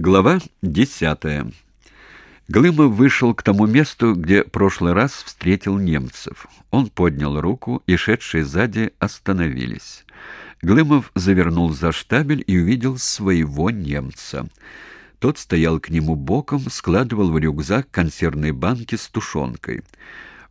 Глава десятая. Глымов вышел к тому месту, где прошлый раз встретил немцев. Он поднял руку, и шедшие сзади остановились. Глымов завернул за штабель и увидел своего немца. Тот стоял к нему боком, складывал в рюкзак консервные банки с тушенкой.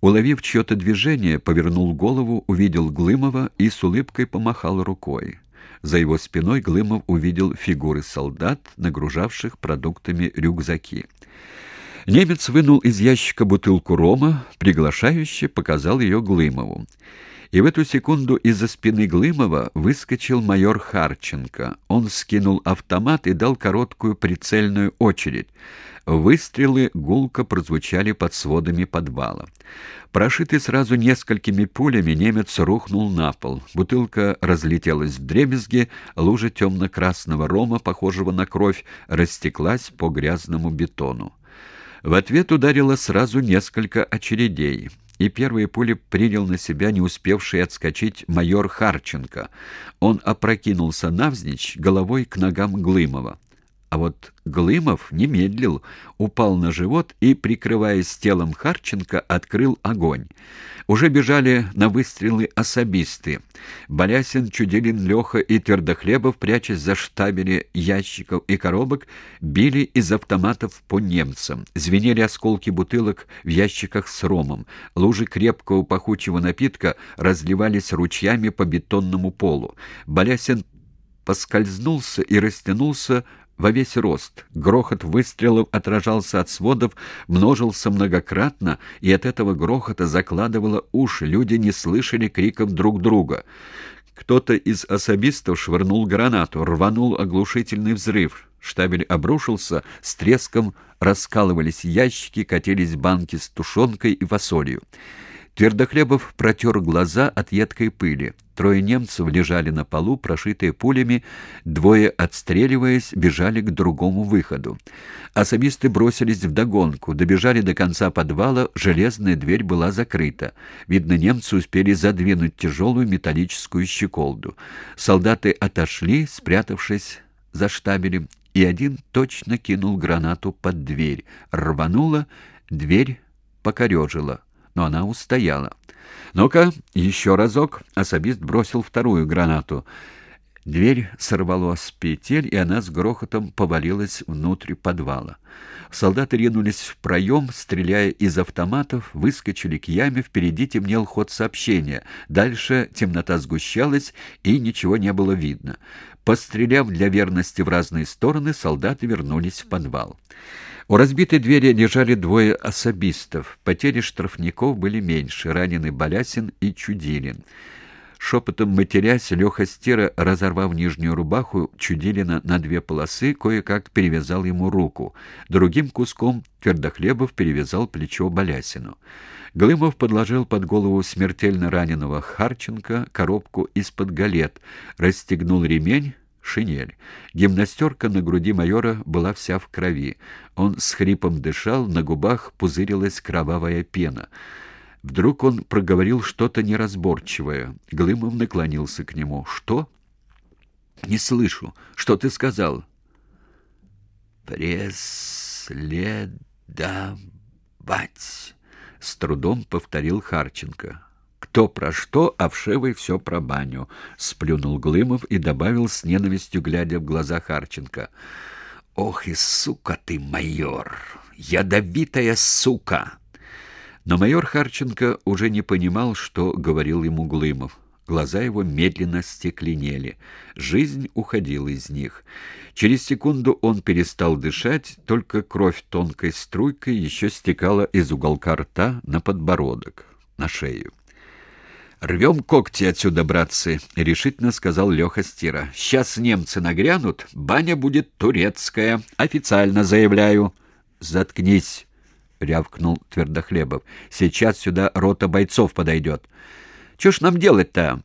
Уловив чье-то движение, повернул голову, увидел Глымова и с улыбкой помахал рукой. За его спиной Глымов увидел фигуры солдат, нагружавших продуктами рюкзаки. Немец вынул из ящика бутылку рома, приглашающе показал ее Глымову. И в эту секунду из-за спины Глымова выскочил майор Харченко. Он скинул автомат и дал короткую прицельную очередь. Выстрелы гулко прозвучали под сводами подвала. Прошитый сразу несколькими пулями, немец рухнул на пол. Бутылка разлетелась в дребезги, лужа темно-красного рома, похожего на кровь, растеклась по грязному бетону. В ответ ударило сразу несколько очередей и первые пули принял на себя не успевший отскочить майор Харченко. Он опрокинулся навзничь головой к ногам Глымова. А вот Глымов не медлил, упал на живот и, прикрываясь телом Харченко, открыл огонь. Уже бежали на выстрелы особисты. Балясин, Чудилин, Леха и Твердохлебов, прячась за штабели ящиков и коробок, били из автоматов по немцам. Звенели осколки бутылок в ящиках с ромом. Лужи крепкого пахучего напитка разливались ручьями по бетонному полу. Балясин поскользнулся и растянулся во весь рост. Грохот выстрелов отражался от сводов, множился многократно, и от этого грохота закладывало уши. Люди не слышали криков друг друга. Кто-то из особистов швырнул гранату, рванул оглушительный взрыв. Штабель обрушился, с треском раскалывались ящики, катились банки с тушенкой и фасолью. Твердохлебов протер глаза от едкой пыли. Трое немцев лежали на полу, прошитые пулями, двое, отстреливаясь, бежали к другому выходу. Особисты бросились вдогонку, добежали до конца подвала, железная дверь была закрыта. Видно, немцы успели задвинуть тяжелую металлическую щеколду. Солдаты отошли, спрятавшись за штабелем, и один точно кинул гранату под дверь. Рванула, дверь покорежила но она устояла. «Ну-ка, еще разок!» — особист бросил вторую гранату. Дверь сорвало с петель, и она с грохотом повалилась внутрь подвала. Солдаты ринулись в проем, стреляя из автоматов, выскочили к яме, впереди темнел ход сообщения. Дальше темнота сгущалась, и ничего не было видно. Постреляв для верности в разные стороны, солдаты вернулись в подвал. У разбитой двери лежали двое особистов. Потери штрафников были меньше, ранены Балясин и Чудилин. Шепотом матерясь, Леха Стира, разорвав нижнюю рубаху Чудилина на две полосы, кое-как перевязал ему руку. Другим куском Твердохлебов перевязал плечо Балясину. Глымов подложил под голову смертельно раненого Харченко коробку из-под галет, расстегнул ремень, шинель. Гимнастерка на груди майора была вся в крови. Он с хрипом дышал, на губах пузырилась кровавая пена. Вдруг он проговорил что-то неразборчивое. Глымов наклонился к нему. «Что?» «Не слышу. Что ты сказал?» «Преследовать!» — с трудом повторил Харченко. Кто про что, а вшивый все про баню, сплюнул Глымов и добавил с ненавистью, глядя в глаза Харченко. Ох и сука ты, майор, ядовитая сука. Но майор Харченко уже не понимал, что говорил ему Глымов. Глаза его медленно стекленели. Жизнь уходила из них. Через секунду он перестал дышать, только кровь тонкой струйкой еще стекала из уголка рта на подбородок, на шею. «Рвем когти отсюда, братцы», — решительно сказал Леха Стира. «Сейчас немцы нагрянут, баня будет турецкая. Официально заявляю». «Заткнись», — рявкнул Твердохлебов. «Сейчас сюда рота бойцов подойдет». «Че ж нам делать-то?»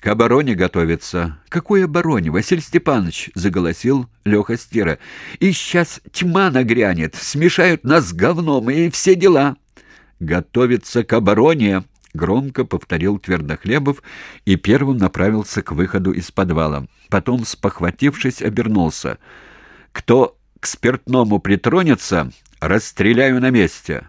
«К обороне готовиться». «Какой обороне, Василий Степанович?» — заголосил Леха Стира. «И сейчас тьма нагрянет, смешают нас с говном и все дела». «Готовиться к обороне», Громко повторил Твердохлебов и первым направился к выходу из подвала. Потом, спохватившись, обернулся. «Кто к спиртному притронется, расстреляю на месте.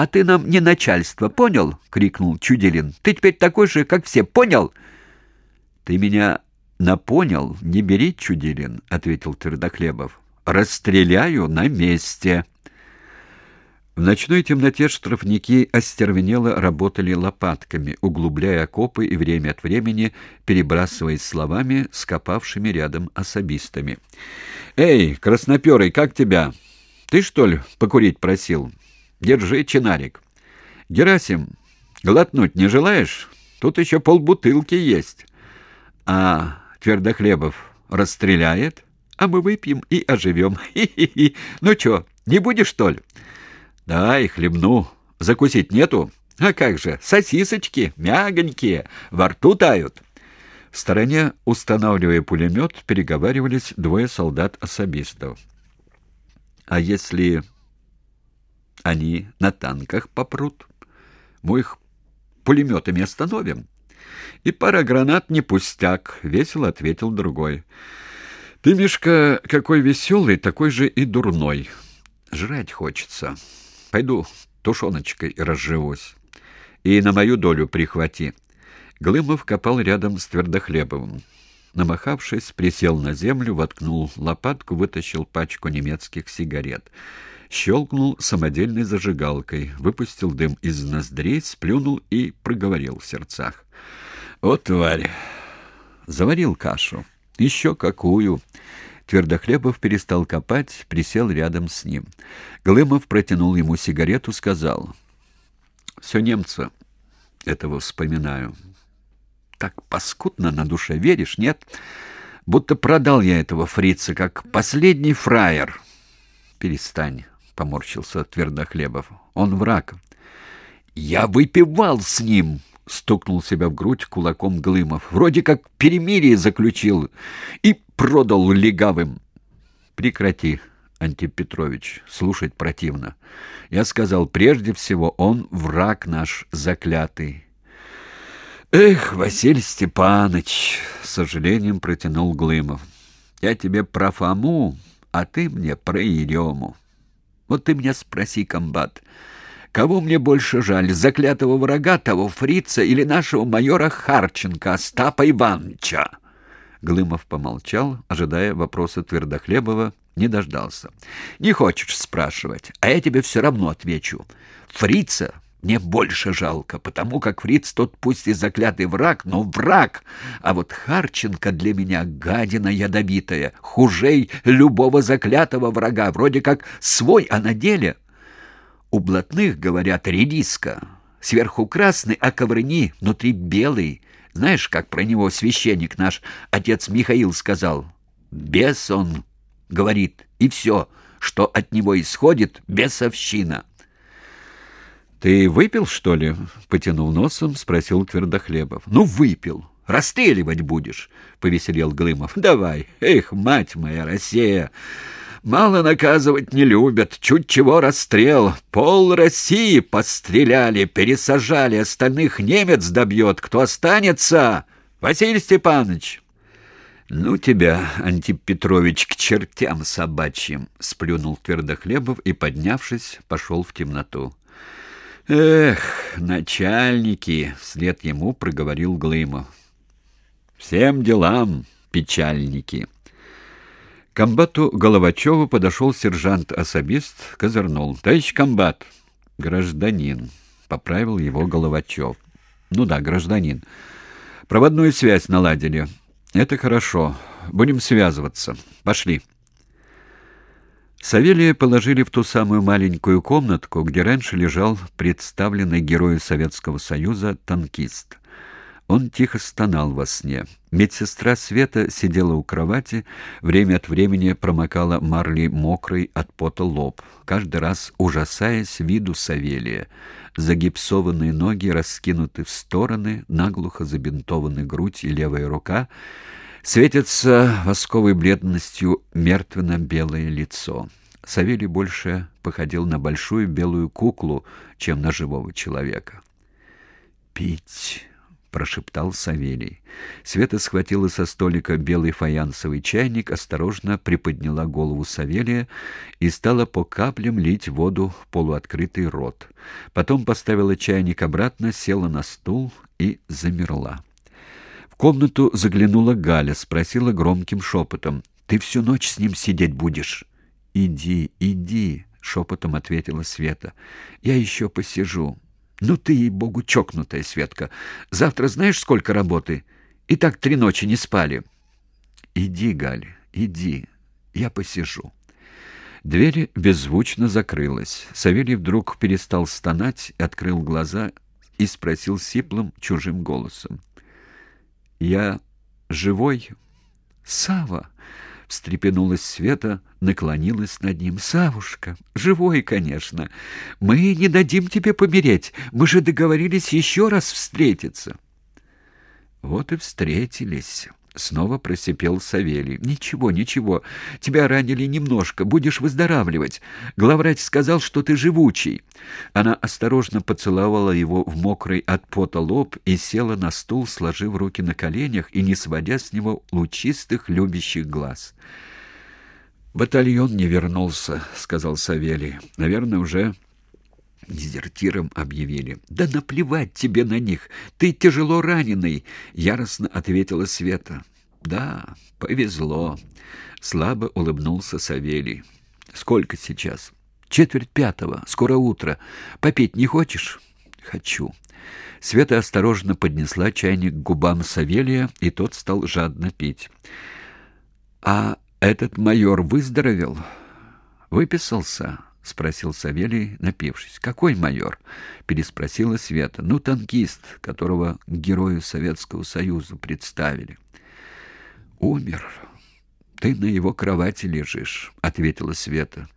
А ты нам не начальство, понял? крикнул Чудилин. Ты теперь такой же, как все, понял? Ты меня напонял, не бери, Чудилин, ответил Твердохлебов. Расстреляю на месте. В ночной темноте штрафники остервенело работали лопатками, углубляя окопы и время от времени перебрасываясь словами с копавшими рядом особистами. «Эй, красноперый, как тебя? Ты, что ли, покурить просил? Держи, чинарик. Герасим, глотнуть не желаешь? Тут еще полбутылки есть. А Твердохлебов расстреляет, а мы выпьем и оживем. Хи-хи-хи. Ну что, не будешь, что ли?» «Дай, хлебну. Закусить нету? А как же, сосисочки, мягонькие, во рту тают». В стороне, устанавливая пулемет, переговаривались двое солдат-особистов. «А если они на танках попрут? Мы их пулеметами остановим?» «И пара гранат не пустяк», — весело ответил другой. «Ты, Мишка, какой веселый, такой же и дурной. Жрать хочется». Пойду тушеночкой разживусь. И на мою долю прихвати. Глымов копал рядом с Твердохлебовым. Намахавшись, присел на землю, воткнул лопатку, вытащил пачку немецких сигарет. Щелкнул самодельной зажигалкой, выпустил дым из ноздрей, сплюнул и проговорил в сердцах. «Вот тварь! Заварил кашу. Еще какую!» Твердохлебов перестал копать, присел рядом с ним. Глымов протянул ему сигарету, сказал. «Все немца этого вспоминаю. Так паскудно на душе, веришь, нет? Будто продал я этого фрица, как последний фраер». «Перестань», — поморщился Твердохлебов. «Он враг». «Я выпивал с ним», — стукнул себя в грудь кулаком Глымов. «Вроде как перемирие заключил и продал легавым. Прекрати, Антип Петрович, слушать противно. Я сказал, прежде всего, он враг наш заклятый. Эх, Василий Степанович, с сожалением протянул Глымов. Я тебе про Фому, а ты мне про Ерему. Вот ты меня спроси, комбат, кого мне больше жаль, заклятого врага того фрица или нашего майора Харченко Остапа Ивановича? Глымов помолчал, ожидая вопроса Твердохлебова, не дождался. «Не хочешь спрашивать, а я тебе все равно отвечу. Фрица мне больше жалко, потому как Фриц тот пусть и заклятый враг, но враг. А вот Харченко для меня гадина ядовитая, хужей любого заклятого врага, вроде как свой, а на деле... У блатных, говорят, редиска. Сверху красный, а коврыни внутри белый. Знаешь, как про него священник наш, отец Михаил, сказал? «Бес он», — говорит, — «и все, что от него исходит, бесовщина». «Ты выпил, что ли?» — потянув носом, спросил Твердохлебов. «Ну, выпил. Расстреливать будешь?» — повеселел Глымов. «Давай. Эх, мать моя, Россия!» Мало наказывать не любят, чуть чего расстрел. Пол России постреляли, пересажали, остальных немец добьет. Кто останется? Василий Степанович!» «Ну тебя, Антип Петрович, к чертям собачьим!» — сплюнул Твердохлебов и, поднявшись, пошел в темноту. «Эх, начальники!» — вслед ему проговорил Глымов. «Всем делам, печальники!» комбату Головачеву подошел сержант-особист, козырнул. «Товарищ комбат!» «Гражданин», — поправил его Головачев. «Ну да, гражданин. Проводную связь наладили. Это хорошо. Будем связываться. Пошли». Савелия положили в ту самую маленькую комнатку, где раньше лежал представленный герою Советского Союза танкист. Он тихо стонал во сне. Медсестра Света сидела у кровати, время от времени промокала Марли мокрый от пота лоб, каждый раз ужасаясь виду Савелия. Загипсованные ноги раскинуты в стороны, наглухо забинтованы грудь и левая рука, светится восковой бледностью мертвенно-белое лицо. Савелий больше походил на большую белую куклу, чем на живого человека. «Пить!» — прошептал Савелий. Света схватила со столика белый фаянсовый чайник, осторожно приподняла голову Савелия и стала по каплям лить воду в полуоткрытый рот. Потом поставила чайник обратно, села на стул и замерла. Комнату заглянула Галя, спросила громким шепотом. «Ты всю ночь с ним сидеть будешь?» «Иди, иди», — шепотом ответила Света. «Я еще посижу». Ну ты, ей-богу, чокнутая, Светка. Завтра знаешь, сколько работы? И так три ночи не спали. Иди, Галя, иди, я посижу. Дверь беззвучно закрылась. Савелий вдруг перестал стонать, открыл глаза и спросил сиплым чужим голосом. «Я живой?» «Сава!» встрепенулась Света, наклонилась над ним. «Савушка, живой, конечно. Мы не дадим тебе помереть. Мы же договорились еще раз встретиться». Вот и встретились. Снова просипел Савелий. «Ничего, ничего. Тебя ранили немножко. Будешь выздоравливать. Главврач сказал, что ты живучий». Она осторожно поцеловала его в мокрый от пота лоб и села на стул, сложив руки на коленях и не сводя с него лучистых любящих глаз. «Батальон не вернулся», — сказал Савелий. «Наверное, уже...» дезертиром объявили. Да наплевать тебе на них. Ты тяжело раненый, яростно ответила Света. Да, повезло, слабо улыбнулся Савелий. Сколько сейчас? Четверть пятого. Скоро утро. Попить не хочешь? Хочу. Света осторожно поднесла чайник к губам Савелия, и тот стал жадно пить. А этот майор выздоровел? Выписался? — спросил Савелий, напившись. «Какой майор?» — переспросила Света. «Ну, танкист, которого герою Советского Союза представили». «Умер. Ты на его кровати лежишь», — ответила Света.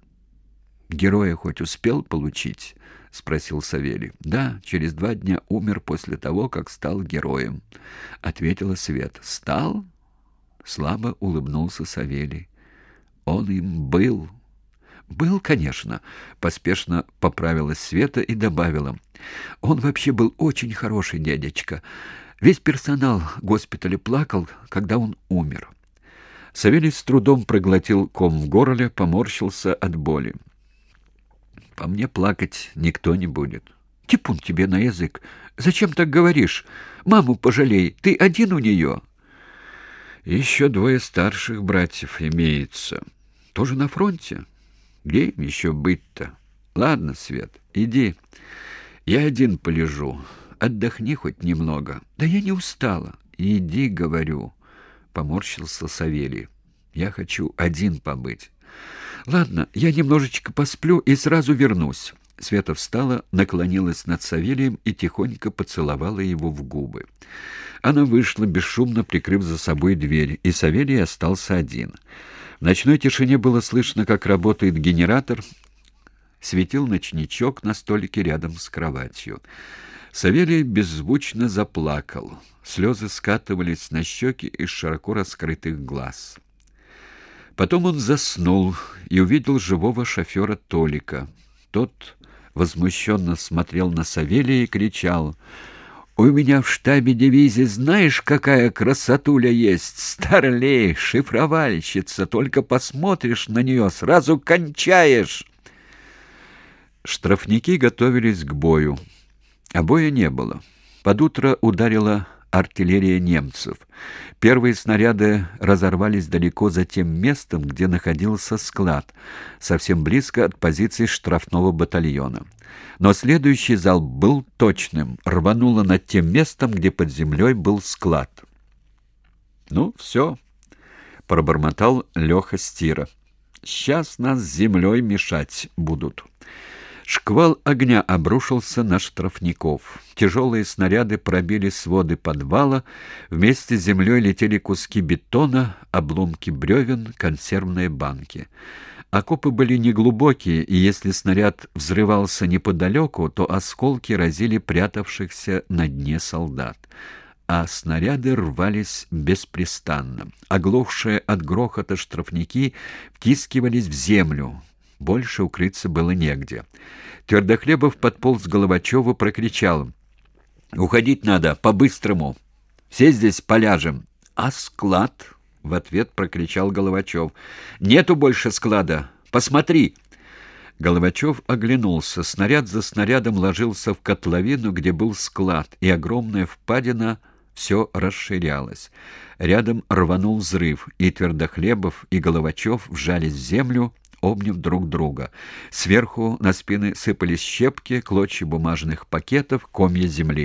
«Героя хоть успел получить?» — спросил Савелий. «Да, через два дня умер после того, как стал героем», — ответила Света. «Стал?» — слабо улыбнулся Савелий. «Он им был». «Был, конечно», — поспешно поправилась Света и добавила. «Он вообще был очень хороший дядечка. Весь персонал госпиталя плакал, когда он умер». Савелий с трудом проглотил ком в горле, поморщился от боли. «По мне плакать никто не будет». «Типун тебе на язык! Зачем так говоришь? Маму пожалей, ты один у нее!» «Еще двое старших братьев имеется. Тоже на фронте?» Где им еще быть-то? Ладно, Свет, иди. Я один полежу. Отдохни хоть немного. Да я не устала. Иди, говорю, поморщился Савелий. Я хочу один побыть. Ладно, я немножечко посплю и сразу вернусь. Света встала, наклонилась над Савелием и тихонько поцеловала его в губы. Она вышла, бесшумно прикрыв за собой дверь, и Савелий остался один. Ночной тишине было слышно, как работает генератор. Светил ночничок на столике рядом с кроватью. Савелий беззвучно заплакал. Слезы скатывались на щеки из широко раскрытых глаз. Потом он заснул и увидел живого шофера Толика. Тот возмущенно смотрел на Савелия и кричал — у меня в штабе дивизии знаешь, какая красотуля есть? Старлей, шифровальщица. Только посмотришь на нее, сразу кончаешь. Штрафники готовились к бою. А боя не было. Под утро ударила артиллерия немцев. Первые снаряды разорвались далеко за тем местом, где находился склад, совсем близко от позиции штрафного батальона. Но следующий залп был точным, рвануло над тем местом, где под землей был склад. «Ну, все», — пробормотал Леха Стира. «Сейчас нас с землей мешать будут». Шквал огня обрушился на штрафников. Тяжелые снаряды пробили своды подвала, вместе с землей летели куски бетона, обломки бревен, консервные банки. Окопы были неглубокие, и если снаряд взрывался неподалеку, то осколки разили прятавшихся на дне солдат. А снаряды рвались беспрестанно. Оглохшие от грохота штрафники втискивались в землю, больше укрыться было негде. Твердохлебов подполз Головачеву, прокричал. Уходить надо по-быстрому. Все здесь поляжем. А склад? В ответ прокричал Головачев. Нету больше склада. Посмотри. Головачев оглянулся. Снаряд за снарядом ложился в котловину, где был склад, и огромная впадина все расширялась. Рядом рванул взрыв, и Твердохлебов, и Головачев вжались в землю, обняв друг друга. Сверху на спины сыпались щепки, клочья бумажных пакетов, комья земли.